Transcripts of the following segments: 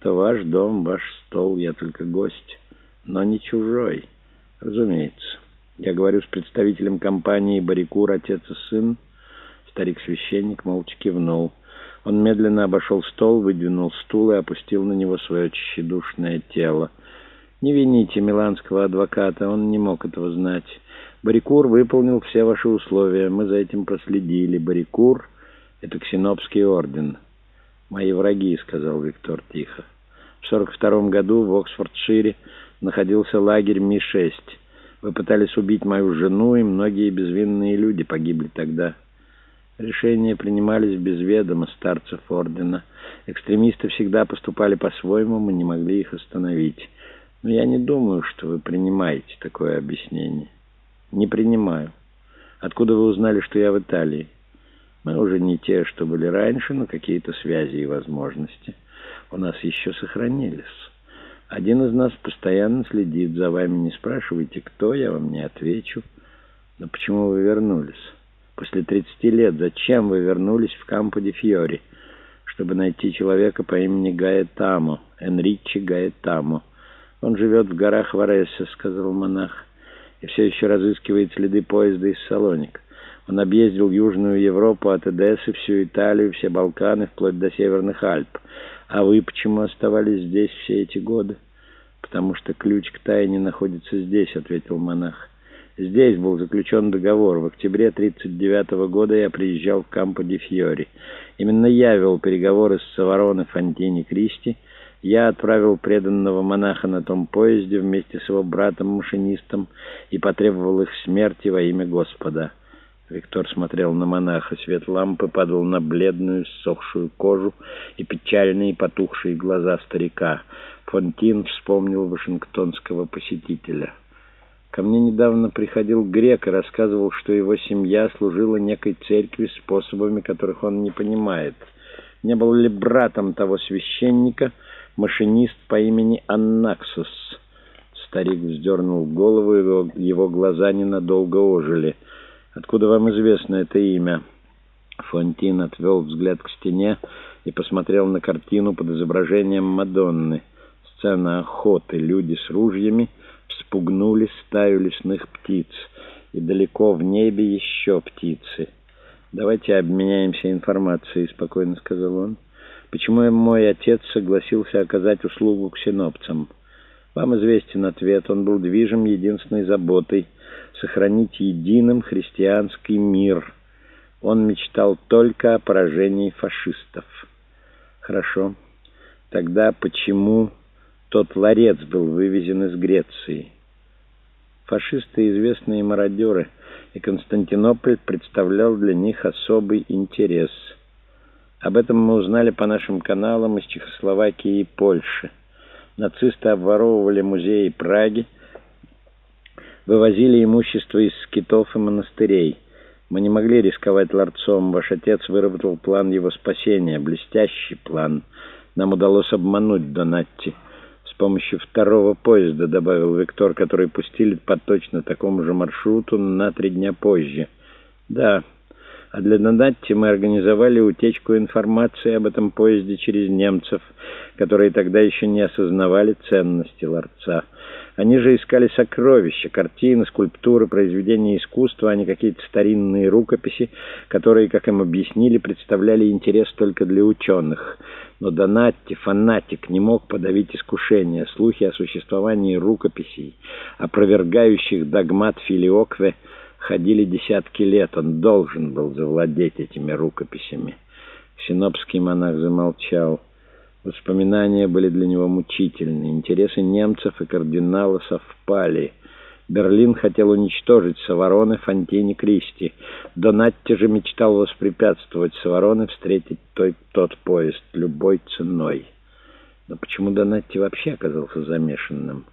Это ваш дом, ваш стол, я только гость, но не чужой, разумеется. Я говорю с представителем компании «Барикур, отец и сын». Старик-священник молча кивнул. Он медленно обошел стол, выдвинул стул и опустил на него свое тщедушное тело. Не вините миланского адвоката, он не мог этого знать. Барикур выполнил все ваши условия, мы за этим проследили. Барикур — это Ксенопский орден. «Мои враги», — сказал Виктор тихо. В 42 году в Оксфордшире находился лагерь Ми-6. Вы пытались убить мою жену, и многие безвинные люди погибли тогда. Решения принимались без ведома старцев ордена. Экстремисты всегда поступали по-своему, мы не могли их остановить. Но я не думаю, что вы принимаете такое объяснение. Не принимаю. Откуда вы узнали, что я в Италии? Мы уже не те, что были раньше, но какие-то связи и возможности у нас еще сохранились. Один из нас постоянно следит за вами. Не спрашивайте, кто, я вам не отвечу. Но почему вы вернулись? После 30 лет зачем вы вернулись в Кампо-де-Фьори? Чтобы найти человека по имени Гаэтамо, Энричи Гаэтамо. Он живет в горах Вареса, сказал монах, и все еще разыскивает следы поезда из Салоника. Он объездил Южную Европу от Эдессы, всю Италию, все Балканы, вплоть до Северных Альп. А вы почему оставались здесь все эти годы? Потому что ключ к тайне находится здесь, ответил монах. Здесь был заключен договор. В октябре 1939 года я приезжал в Кампо-де-Фьори. Именно я вел переговоры с Савароне Фонтини Кристи. Я отправил преданного монаха на том поезде вместе с его братом-машинистом и потребовал их смерти во имя Господа. Виктор смотрел на монаха. Свет лампы падал на бледную, ссохшую кожу и печальные потухшие глаза старика. Фонтин вспомнил вашингтонского посетителя. Ко мне недавно приходил грек и рассказывал, что его семья служила некой церкви способами, которых он не понимает. Не был ли братом того священника машинист по имени Аннаксус? Старик вздернул голову, его, его глаза ненадолго ожили — «Откуда вам известно это имя?» Фонтин отвел взгляд к стене и посмотрел на картину под изображением Мадонны. Сцена охоты. Люди с ружьями вспугнули стаю лесных птиц. И далеко в небе еще птицы. «Давайте обменяемся информацией», — спокойно сказал он. «Почему мой отец согласился оказать услугу ксенопцам?» «Вам известен ответ. Он был движим единственной заботой — сохранить единым христианский мир. Он мечтал только о поражении фашистов. Хорошо. Тогда почему тот ларец был вывезен из Греции? Фашисты — известные мародеры, и Константинополь представлял для них особый интерес. Об этом мы узнали по нашим каналам из Чехословакии и Польши. Нацисты обворовывали музеи Праги, вывозили имущество из скитов и монастырей. Мы не могли рисковать ларцом. Ваш отец выработал план его спасения, блестящий план. Нам удалось обмануть Донатти. С помощью второго поезда, добавил Виктор, который пустили по точно такому же маршруту на три дня позже. Да, а для Донатти мы организовали утечку информации об этом поезде через немцев, которые тогда еще не осознавали ценности ларца. Они же искали сокровища, картины, скульптуры, произведения искусства, а не какие-то старинные рукописи, которые, как им объяснили, представляли интерес только для ученых. Но Донатти, фанатик, не мог подавить искушение. Слухи о существовании рукописей, опровергающих догмат Филиокве, ходили десятки лет. Он должен был завладеть этими рукописями. Синопский монах замолчал. Воспоминания были для него мучительны. Интересы немцев и кардинала совпали. Берлин хотел уничтожить Савароны, Фонтини, Кристи. Донатти же мечтал воспрепятствовать Савароны встретить той, тот поезд любой ценой. Но почему Донатти вообще оказался замешанным?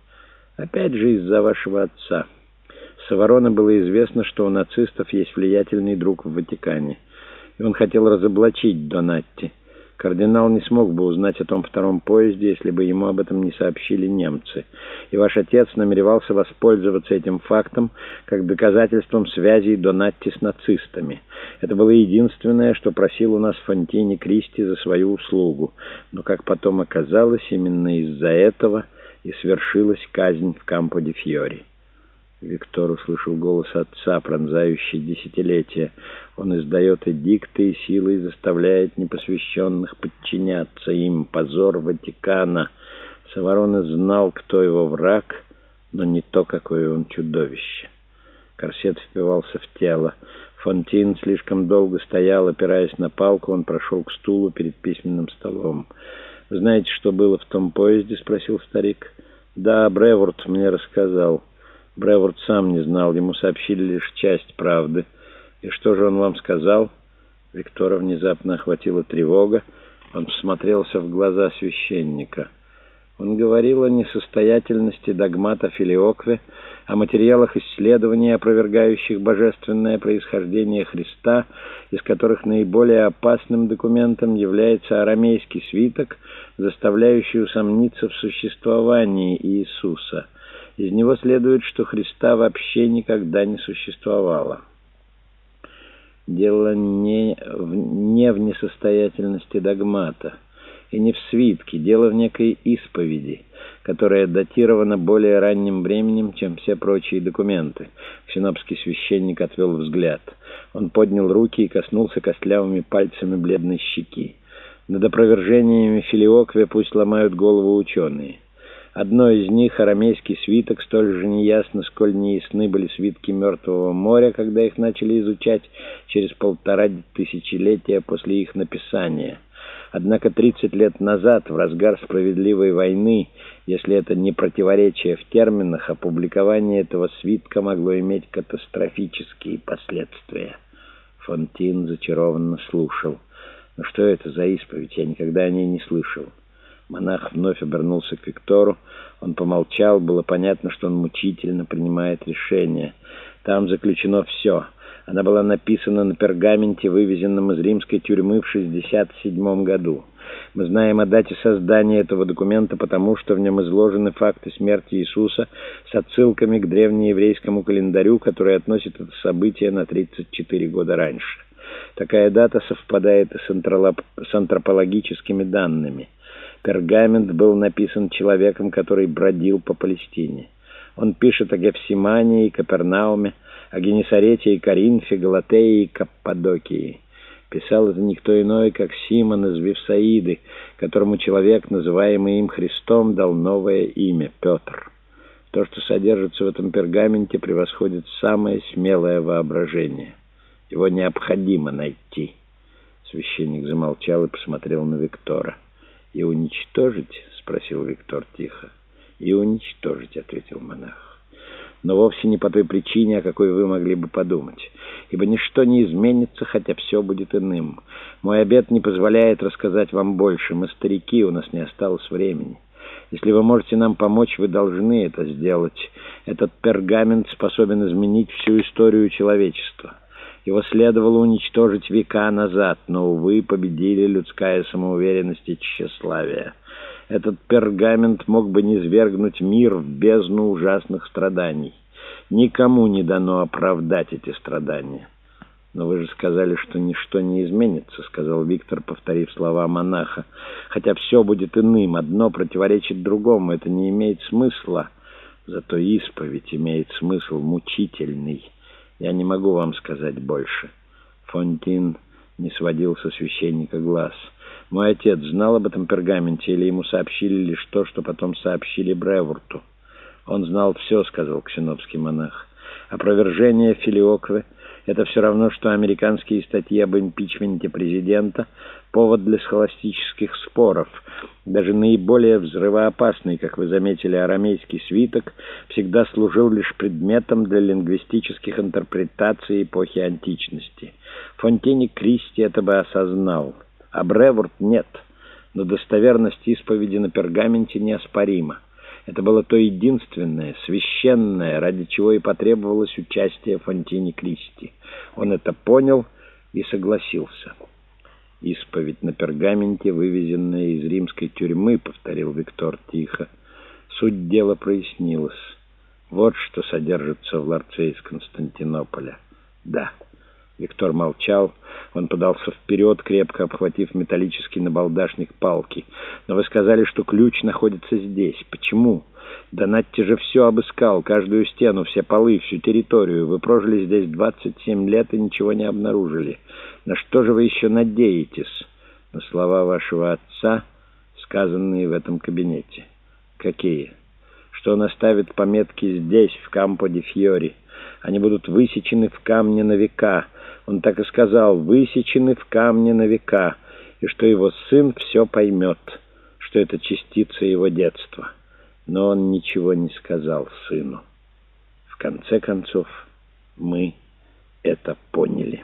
Опять же из-за вашего отца. Саварона было известно, что у нацистов есть влиятельный друг в Ватикане. И он хотел разоблачить Донатти. Кардинал не смог бы узнать о том втором поезде, если бы ему об этом не сообщили немцы. И ваш отец намеревался воспользоваться этим фактом как доказательством связей Донатти с нацистами. Это было единственное, что просил у нас Фонтини Кристи за свою услугу. Но, как потом оказалось, именно из-за этого и свершилась казнь в Кампо-де-Фьори. Виктор услышал голос отца, пронзающий десятилетия. Он издает эдикты и силой заставляет непосвященных подчиняться им. Позор Ватикана. Саварона знал, кто его враг, но не то, какое он чудовище. Корсет впивался в тело. Фонтин слишком долго стоял, опираясь на палку. Он прошел к стулу перед письменным столом. «Знаете, что было в том поезде?» — спросил старик. «Да, Бреворд мне рассказал». Бреворд сам не знал, ему сообщили лишь часть правды. «И что же он вам сказал?» Виктора внезапно охватила тревога. Он всмотрелся в глаза священника. Он говорил о несостоятельности догмата Филиокве, о материалах исследований, опровергающих божественное происхождение Христа, из которых наиболее опасным документом является арамейский свиток, заставляющий усомниться в существовании Иисуса – из него следует, что Христа вообще никогда не существовало. Дело не в, не в несостоятельности догмата и не в свитке, дело в некой исповеди, которая датирована более ранним временем, чем все прочие документы. Синопский священник отвел взгляд. Он поднял руки и коснулся костлявыми пальцами бледной щеки. Над опровержениями Филиокве пусть ломают голову ученые. Одно из них, арамейский свиток, столь же неясно, сколь неясны были свитки Мертвого моря, когда их начали изучать через полтора тысячелетия после их написания. Однако 30 лет назад, в разгар справедливой войны, если это не противоречие в терминах, опубликование этого свитка могло иметь катастрофические последствия. Фонтин зачарованно слушал. «Ну что это за исповедь? Я никогда о ней не слышал». Монах вновь обернулся к Виктору. Он помолчал, было понятно, что он мучительно принимает решение. Там заключено все. Она была написана на пергаменте, вывезенном из римской тюрьмы в 67 году. Мы знаем о дате создания этого документа, потому что в нем изложены факты смерти Иисуса с отсылками к древнееврейскому календарю, который относит это событие на 34 года раньше. Такая дата совпадает и с антропологическими данными. Пергамент был написан человеком, который бродил по Палестине. Он пишет о Гефсимании и Капернауме, о Генесарете и Коринфе, Галатее и Каппадокии. Писал это никто иной, как Симон из Вифсаиды, которому человек, называемый им Христом, дал новое имя — Петр. То, что содержится в этом пергаменте, превосходит самое смелое воображение. Его необходимо найти. Священник замолчал и посмотрел на Виктора. «И уничтожить?» — спросил Виктор тихо. «И уничтожить», — ответил монах. «Но вовсе не по той причине, о какой вы могли бы подумать. Ибо ничто не изменится, хотя все будет иным. Мой обед не позволяет рассказать вам больше. Мы старики, у нас не осталось времени. Если вы можете нам помочь, вы должны это сделать. Этот пергамент способен изменить всю историю человечества». Его следовало уничтожить века назад, но, увы, победили людская самоуверенность и тщеславие. Этот пергамент мог бы низвергнуть мир в бездну ужасных страданий. Никому не дано оправдать эти страдания. «Но вы же сказали, что ничто не изменится», — сказал Виктор, повторив слова монаха. «Хотя все будет иным, одно противоречит другому, это не имеет смысла. Зато исповедь имеет смысл мучительный». Я не могу вам сказать больше. Фонтин не сводил со священника глаз. Мой отец знал об этом пергаменте или ему сообщили лишь то, что потом сообщили Бреворту? Он знал все, сказал ксенопский монах. Опровержение Филиоквы — это все равно, что американские статьи об импичменте президента — повод для схоластических споров — даже наиболее взрывоопасный, как вы заметили, арамейский свиток всегда служил лишь предметом для лингвистических интерпретаций эпохи античности. Фонтини Кристи это бы осознал, а Бреворд нет, но достоверность исповеди на пергаменте неоспорима. Это было то единственное, священное, ради чего и потребовалось участие Фонтини Кристи. Он это понял и согласился. «Исповедь на пергаменте, вывезенная из римской тюрьмы», — повторил Виктор тихо. Суть дела прояснилась. Вот что содержится в ларце из Константинополя. Да. Виктор молчал. Он подался вперед, крепко обхватив металлический набалдашник палки. «Но вы сказали, что ключ находится здесь. Почему?» «Да Натти же все обыскал, каждую стену, все полы, всю территорию. Вы прожили здесь 27 лет и ничего не обнаружили. На что же вы еще надеетесь?» «На слова вашего отца, сказанные в этом кабинете». «Какие?» «Что он оставит пометки здесь, в Кампо-де-Фьори. Они будут высечены в камне на века». Он так и сказал, высечены в камне на века, и что его сын все поймет, что это частица его детства. Но он ничего не сказал сыну. В конце концов, мы это поняли».